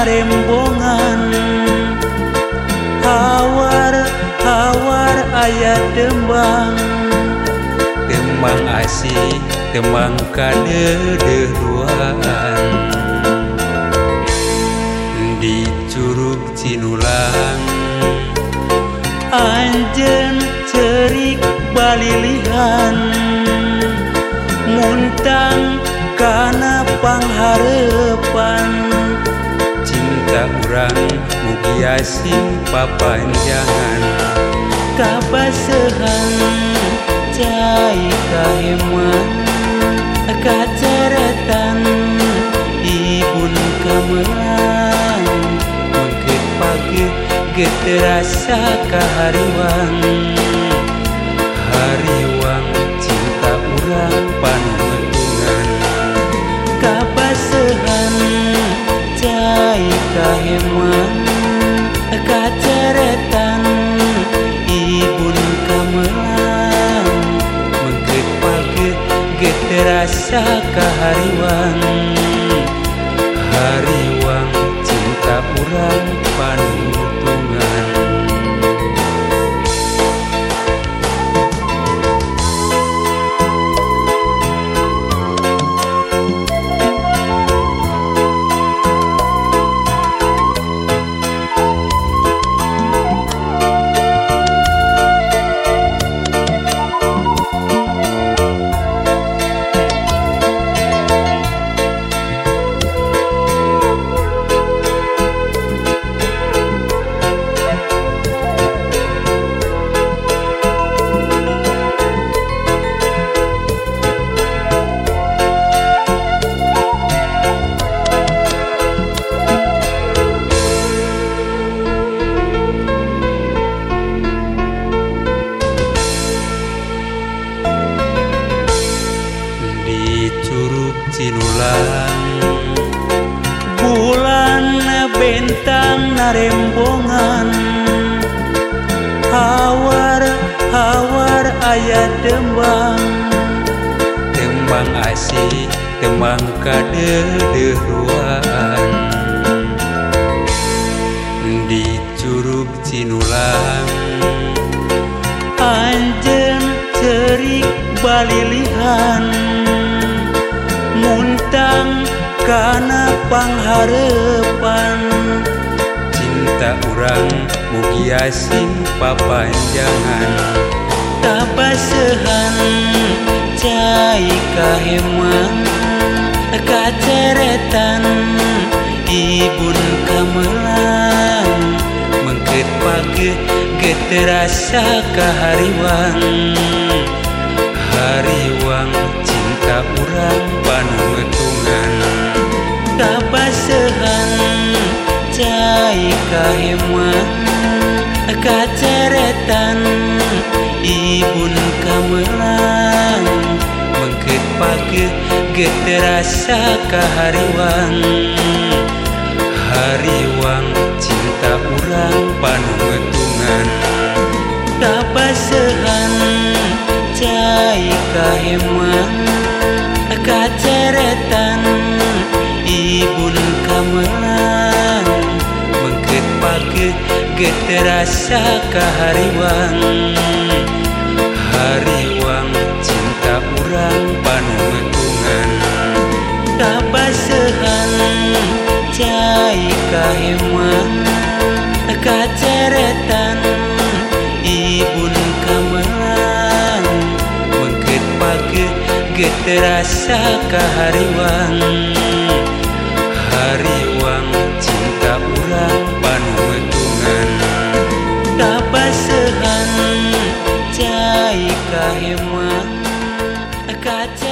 narembongan Hawar-hawar ayat tembang Tembang asih tembang kadederuan Di Curug Cinulang. Anjen cerik balilihan mugiasing papanjangan Kabasehan cai kaheman Kaceratan ibun kamelang Mengket pagi geterasa kahariwang Hariwang terasa kahariwang hariwang cinta urang panu. Cinulang bulan bentang narembongan. Hawar hawar ayat tembang. Tembang asih tembang kadederuan di Curug Cinulang Anjen cerik balilihan karena pangharepan Cinta orang mugiasing papanjangan Tabasehan cai kahemang Kaceretan ibun kamelang Mengket pagi geterasa kahariwang Hariwang cinta urang kahimah kaceretan Ibun kamelang mengket pagi geterasa kahariwang Hariwang cinta urang panuh terasa kahariwang hariwang cinta urang panu mengungan kapasehan cai kahemang kaceretan ibun kamang mengket pake geterasa kahariwang try to